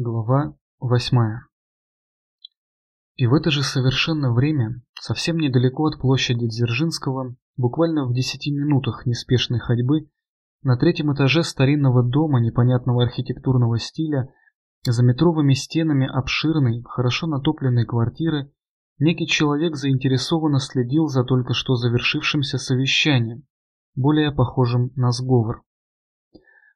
Глава восьмая И в это же совершенно время, совсем недалеко от площади Дзержинского, буквально в десяти минутах неспешной ходьбы, на третьем этаже старинного дома непонятного архитектурного стиля, за метровыми стенами обширной, хорошо натопленной квартиры, некий человек заинтересованно следил за только что завершившимся совещанием, более похожим на сговор.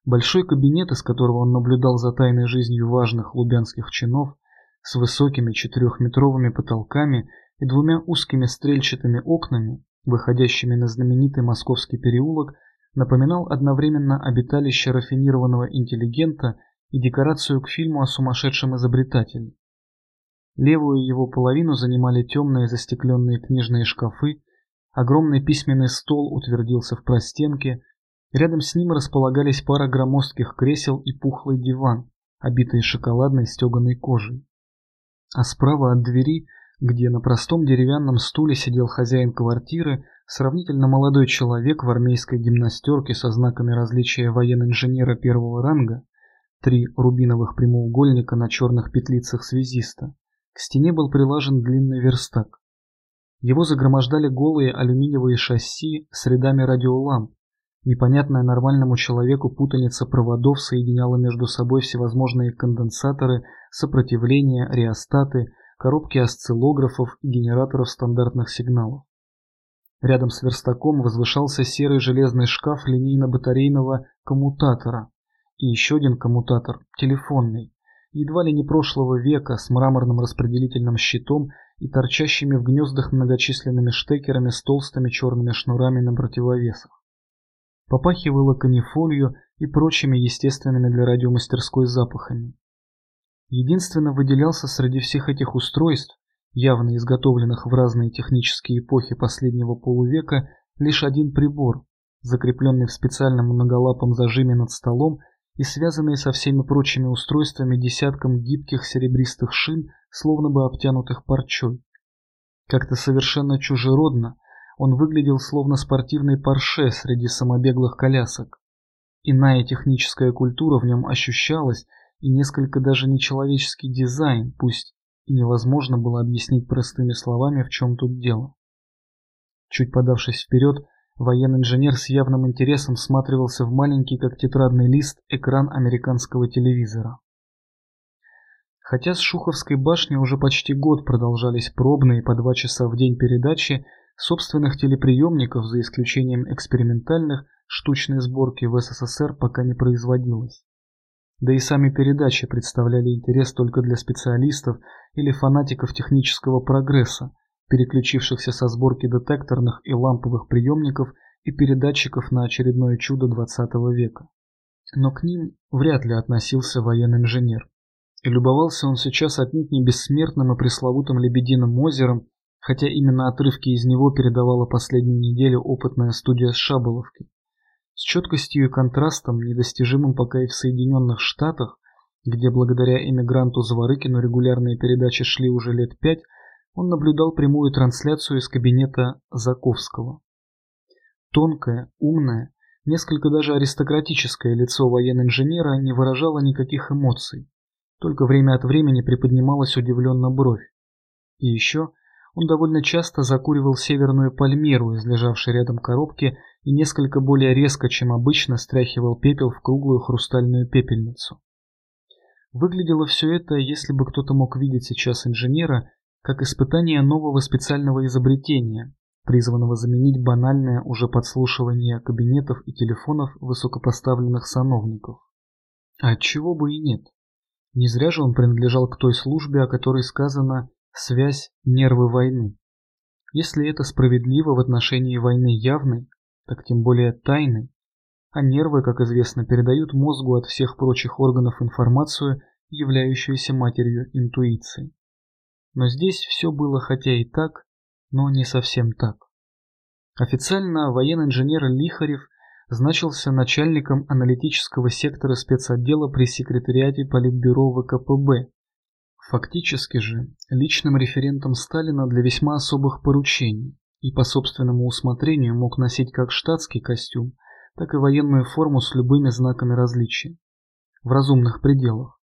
Большой кабинет, из которого он наблюдал за тайной жизнью важных лубянских чинов, с высокими четырехметровыми потолками и двумя узкими стрельчатыми окнами, выходящими на знаменитый московский переулок, напоминал одновременно обиталище рафинированного интеллигента и декорацию к фильму о сумасшедшем изобретателе. Левую его половину занимали темные застекленные книжные шкафы, огромный письменный стол утвердился в простенке, Рядом с ним располагались пара громоздких кресел и пухлый диван, обитый шоколадной стеганой кожей. А справа от двери, где на простом деревянном стуле сидел хозяин квартиры, сравнительно молодой человек в армейской гимнастерке со знаками различия военно-инженера первого ранга, три рубиновых прямоугольника на черных петлицах связиста, к стене был прилажен длинный верстак. Его загромождали голые алюминиевые шасси с рядами радиоламп, Непонятная нормальному человеку путаница проводов соединяла между собой всевозможные конденсаторы, сопротивления, реостаты, коробки осциллографов и генераторов стандартных сигналов. Рядом с верстаком возвышался серый железный шкаф линейно-батарейного коммутатора и еще один коммутатор, телефонный, едва ли не прошлого века с мраморным распределительным щитом и торчащими в гнездах многочисленными штекерами с толстыми черными шнурами на противовесах попахивало канифолью и прочими естественными для радиомастерской запахами. Единственно выделялся среди всех этих устройств, явно изготовленных в разные технические эпохи последнего полувека, лишь один прибор, закрепленный в специальном многолапом зажиме над столом и связанный со всеми прочими устройствами десятком гибких серебристых шин, словно бы обтянутых парчой. Как-то совершенно чужеродно, он выглядел словно спортивный парше среди самобеглых колясок. Иная техническая культура в нем ощущалась, и несколько даже нечеловеческий дизайн, пусть и невозможно было объяснить простыми словами, в чем тут дело. Чуть подавшись вперед, военный инженер с явным интересом всматривался в маленький, как тетрадный лист, экран американского телевизора. Хотя с Шуховской башни уже почти год продолжались пробные по два часа в день передачи, Собственных телеприемников, за исключением экспериментальных, штучной сборки в СССР пока не производилось. Да и сами передачи представляли интерес только для специалистов или фанатиков технического прогресса, переключившихся со сборки детекторных и ламповых приемников и передатчиков на очередное чудо 20 века. Но к ним вряд ли относился военный инженер. И любовался он сейчас отнюдь не бессмертным и пресловутым Лебединым озером, хотя именно отрывки из него передавала последнюю неделю опытная студия с Шаболовки. С четкостью и контрастом, недостижимым пока и в Соединенных Штатах, где благодаря эмигранту Заворыкину регулярные передачи шли уже лет пять, он наблюдал прямую трансляцию из кабинета Заковского. Тонкое, умное, несколько даже аристократическое лицо военно-инженера не выражало никаких эмоций, только время от времени приподнималась удивленно бровь. И еще он довольно часто закуривал северную пальмеру из лежавшей рядом коробки и несколько более резко, чем обычно, стряхивал пепел в круглую хрустальную пепельницу. Выглядело все это, если бы кто-то мог видеть сейчас инженера, как испытание нового специального изобретения, призванного заменить банальное уже подслушивание кабинетов и телефонов высокопоставленных сановников. А отчего бы и нет. Не зря же он принадлежал к той службе, о которой сказано Связь – нервы войны. Если это справедливо в отношении войны явной, так тем более тайной, а нервы, как известно, передают мозгу от всех прочих органов информацию, являющуюся матерью интуиции. Но здесь все было хотя и так, но не совсем так. Официально военный инженер Лихарев значился начальником аналитического сектора спецотдела при секретариате Политбюро ВКПБ Фактически же личным референтом Сталина для весьма особых поручений и по собственному усмотрению мог носить как штатский костюм, так и военную форму с любыми знаками различия. В разумных пределах.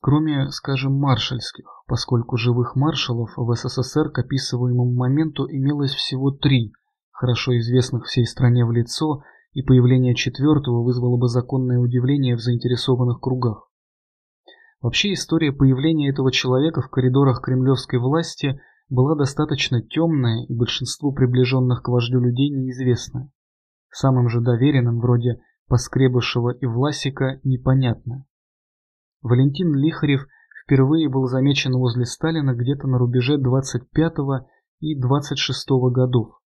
кроме, скажем, маршальских, поскольку живых маршалов в СССР к описываемому моменту имелось всего три, хорошо известных всей стране в лицо, и появление четвертого вызвало бы законное удивление в заинтересованных кругах. Вообще история появления этого человека в коридорах кремлевской власти была достаточно темная и большинству приближенных к вождю людей неизвестная. Самым же доверенным, вроде Поскребышева и Власика, непонятно. Валентин Лихарев впервые был замечен возле Сталина где-то на рубеже 25 и 26 годов.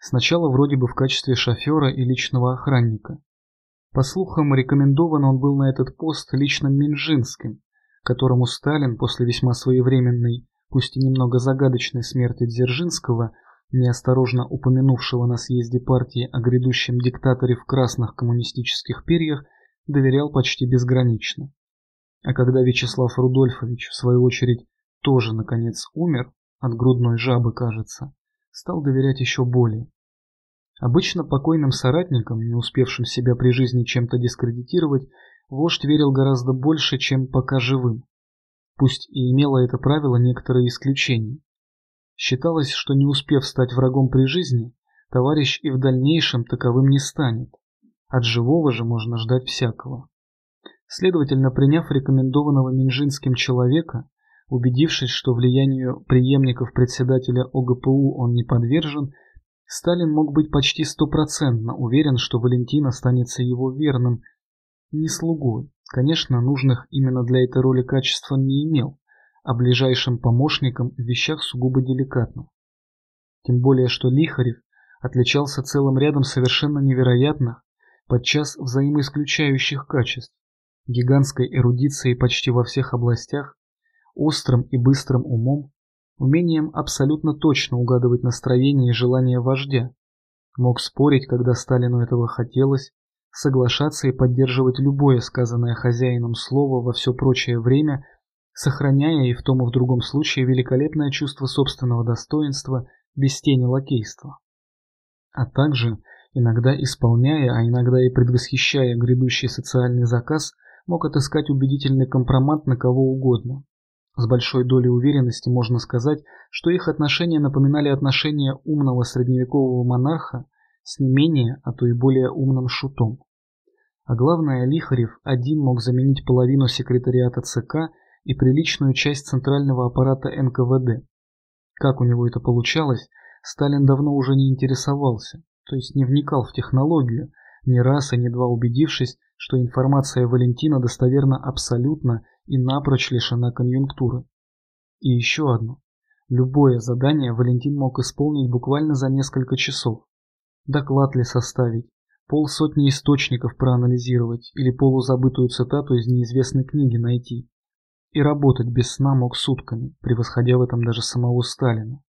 Сначала вроде бы в качестве шофера и личного охранника. По слухам, рекомендован он был на этот пост лично Минжинским, которому Сталин после весьма своевременной, пусть и немного загадочной смерти Дзержинского, неосторожно упомянувшего на съезде партии о грядущем диктаторе в красных коммунистических перьях, доверял почти безгранично. А когда Вячеслав Рудольфович, в свою очередь, тоже, наконец, умер, от грудной жабы, кажется, стал доверять еще более. Обычно покойным соратникам, не успевшим себя при жизни чем-то дискредитировать, вождь верил гораздо больше, чем пока живым. Пусть и имело это правило некоторые исключения. Считалось, что не успев стать врагом при жизни, товарищ и в дальнейшем таковым не станет. От живого же можно ждать всякого. Следовательно, приняв рекомендованного Минжинским человека, убедившись, что влиянию преемников председателя ОГПУ он не подвержен, Сталин мог быть почти стопроцентно уверен, что Валентин останется его верным, не слугой. Конечно, нужных именно для этой роли качеств он не имел, а ближайшим помощником в вещах сугубо деликатно. Тем более, что Лихарев отличался целым рядом совершенно невероятных, подчас взаимоисключающих качеств гигантской эрудицией почти во всех областях, острым и быстрым умом, умением абсолютно точно угадывать настроение и желания вождя, мог спорить, когда Сталину этого хотелось, соглашаться и поддерживать любое сказанное хозяином слово во все прочее время, сохраняя и в том и в другом случае великолепное чувство собственного достоинства без тени лакейства. А также, иногда исполняя, а иногда и предвосхищая грядущий социальный заказ – мог отыскать убедительный компромат на кого угодно. С большой долей уверенности можно сказать, что их отношения напоминали отношения умного средневекового монарха с не менее, а то и более умным шутом. А главное, Лихарев один мог заменить половину секретариата ЦК и приличную часть центрального аппарата НКВД. Как у него это получалось, Сталин давно уже не интересовался, то есть не вникал в технологию, ни раз и ни два убедившись, что информация Валентина достоверна абсолютно и напрочь лишена конъюнктуры. И еще одно. Любое задание Валентин мог исполнить буквально за несколько часов. Доклад ли составить, полсотни источников проанализировать или полузабытую цитату из неизвестной книги найти. И работать без сна мог сутками, превосходя в этом даже самого Сталина.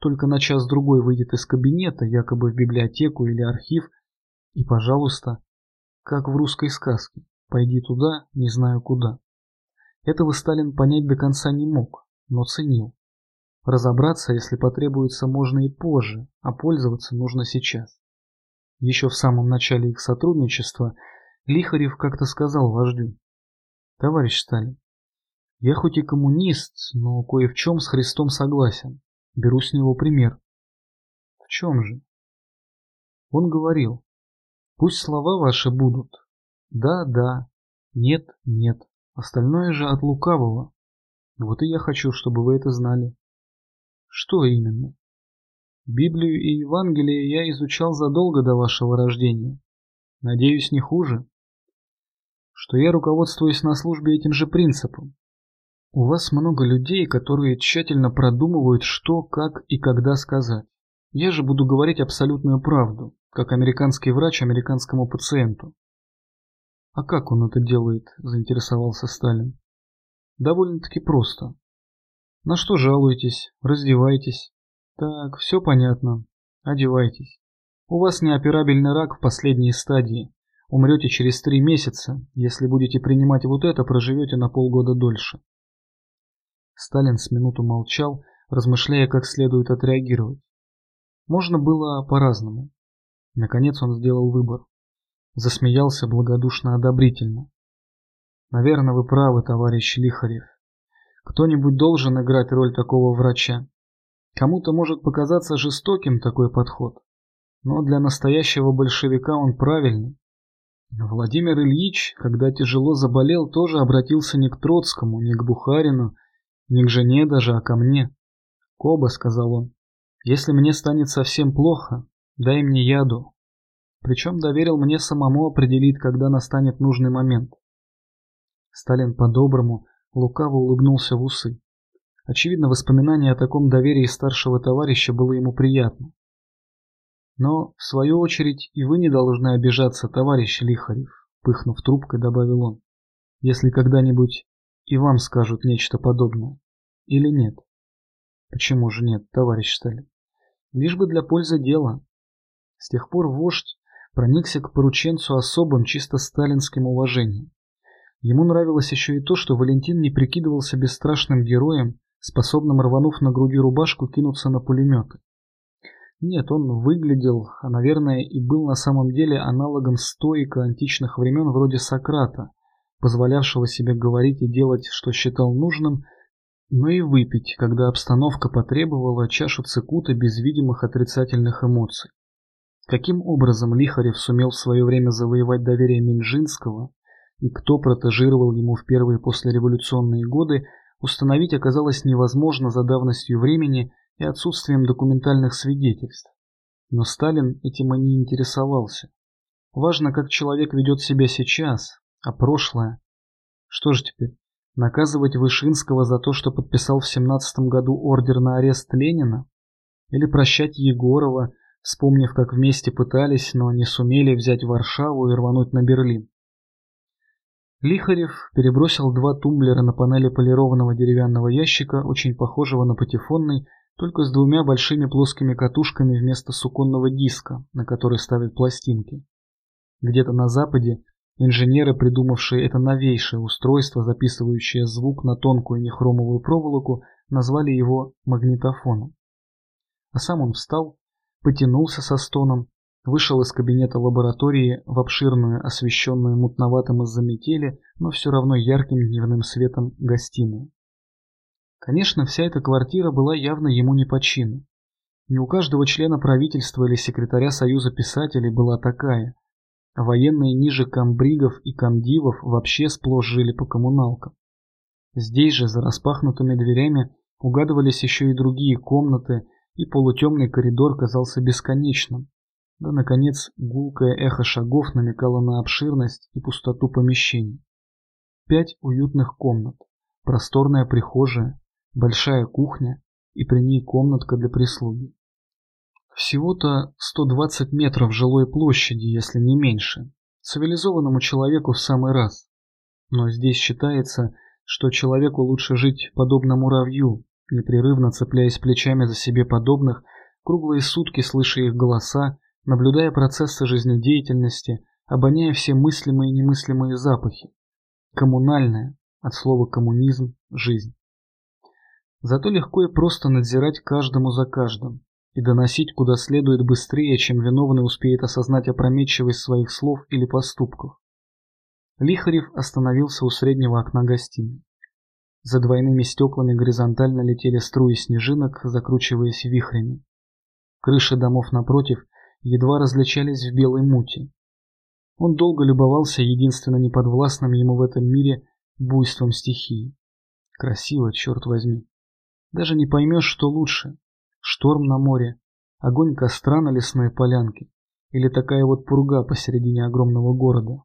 Только на час-другой выйдет из кабинета, якобы в библиотеку или архив, и, пожалуйста, как в русской сказке «Пойди туда, не знаю куда». Этого Сталин понять до конца не мог, но ценил. Разобраться, если потребуется, можно и позже, а пользоваться нужно сейчас. Еще в самом начале их сотрудничества Лихарев как-то сказал вождю. «Товарищ Сталин, я хоть и коммунист, но кое в чем с Христом согласен. Беру с него пример». «В чем же?» Он говорил, Пусть слова ваши будут «да, да», «нет, нет», остальное же от лукавого. Вот и я хочу, чтобы вы это знали. Что именно? Библию и Евангелие я изучал задолго до вашего рождения. Надеюсь, не хуже. Что я руководствуюсь на службе этим же принципом. У вас много людей, которые тщательно продумывают, что, как и когда сказать. Я же буду говорить абсолютную правду, как американский врач американскому пациенту. А как он это делает, заинтересовался Сталин. Довольно-таки просто. На что жалуетесь? Раздевайтесь. Так, все понятно. Одевайтесь. У вас неоперабельный рак в последней стадии. Умрете через три месяца. Если будете принимать вот это, проживете на полгода дольше. Сталин с минуту молчал, размышляя, как следует отреагировать. Можно было по-разному. Наконец он сделал выбор. Засмеялся благодушно одобрительно. Наверное, вы правы, товарищ Лихарев. Кто-нибудь должен играть роль такого врача. Кому-то может показаться жестоким такой подход, но для настоящего большевика он правильный. Владимир Ильич, когда тяжело заболел, тоже обратился не к Троцкому, не к Бухарину, не к жене даже, а ко мне. «Коба», — сказал он, — «если мне станет совсем плохо, дай мне яду». Причем доверил мне самому определить, когда настанет нужный момент. Сталин по-доброму, лукаво улыбнулся в усы. Очевидно, воспоминание о таком доверии старшего товарища было ему приятно. Но, в свою очередь, и вы не должны обижаться, товарищ Лихарев, пыхнув трубкой, добавил он, если когда-нибудь и вам скажут нечто подобное. Или нет? Почему же нет, товарищ Сталин? Лишь бы для пользы дела. С тех пор вождь проникся к порученцу особым, чисто сталинским уважением. Ему нравилось еще и то, что Валентин не прикидывался бесстрашным героем, способным, рванув на груди рубашку, кинуться на пулеметы. Нет, он выглядел, а, наверное, и был на самом деле аналогом стоика античных времен вроде Сократа, позволявшего себе говорить и делать, что считал нужным, но и выпить, когда обстановка потребовала чашу цикута без видимых отрицательных эмоций. Каким образом Лихарев сумел в свое время завоевать доверие Минжинского и кто протежировал ему в первые послереволюционные годы, установить оказалось невозможно за давностью времени и отсутствием документальных свидетельств. Но Сталин этим и не интересовался. Важно, как человек ведет себя сейчас, а прошлое. Что же теперь, наказывать Вышинского за то, что подписал в 17 году ордер на арест Ленина? Или прощать Егорова, вспомнив, как вместе пытались, но не сумели взять Варшаву и рвануть на Берлин? Лихарев перебросил два тумблера на панели полированного деревянного ящика, очень похожего на патефонный, только с двумя большими плоскими катушками вместо суконного диска, на который ставят пластинки. Где-то на западе инженеры, придумавшие это новейшее устройство, записывающее звук на тонкую нехромовую проволоку, назвали его магнитофоном. А сам он встал, потянулся со стоном, вышел из кабинета лаборатории в обширную, освещенную мутноватым из-за метели, но все равно ярким дневным светом гостиную. Конечно, вся эта квартира была явно ему не по чину. Не у каждого члена правительства или секретаря Союза писателей была такая. Военные ниже комбригов и комдивов вообще сплошь жили по коммуналкам. Здесь же, за распахнутыми дверями, угадывались еще и другие комнаты, и полутемный коридор казался бесконечным. Да, наконец, гулкое эхо шагов намекало на обширность и пустоту помещений. Пять уютных комнат, просторная прихожая, большая кухня и при ней комнатка для прислуги. Всего-то 120 метров жилой площади, если не меньше. Цивилизованному человеку в самый раз. Но здесь считается, что человеку лучше жить подобно муравью, непрерывно цепляясь плечами за себе подобных, круглые сутки слыша их голоса, наблюдая процессы жизнедеятельности, обоняя все мыслимые и немыслимые запахи. Коммунальная, от слова коммунизм, жизнь. Зато легко и просто надзирать каждому за каждым и доносить куда следует быстрее, чем виновный успеет осознать опрометчивость своих слов или поступков. Лихарев остановился у среднего окна гостиной. За двойными стеклами горизонтально летели струи снежинок, закручиваясь вихрями. Крыши домов напротив едва различались в белой мути. Он долго любовался единственно неподвластным ему в этом мире буйством стихии. Красиво, черт возьми. Даже не поймешь, что лучше. Шторм на море, огонь костра на лесной полянке или такая вот пурга посередине огромного города.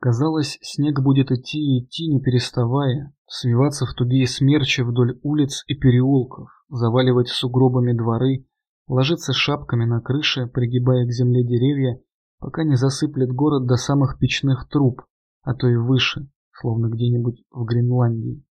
Казалось, снег будет идти и идти, не переставая, свиваться в тугие смерчи вдоль улиц и переулков, заваливать сугробами дворы, ложиться шапками на крыши, пригибая к земле деревья, пока не засыплет город до самых печных труб, а то и выше, словно где-нибудь в Гренландии.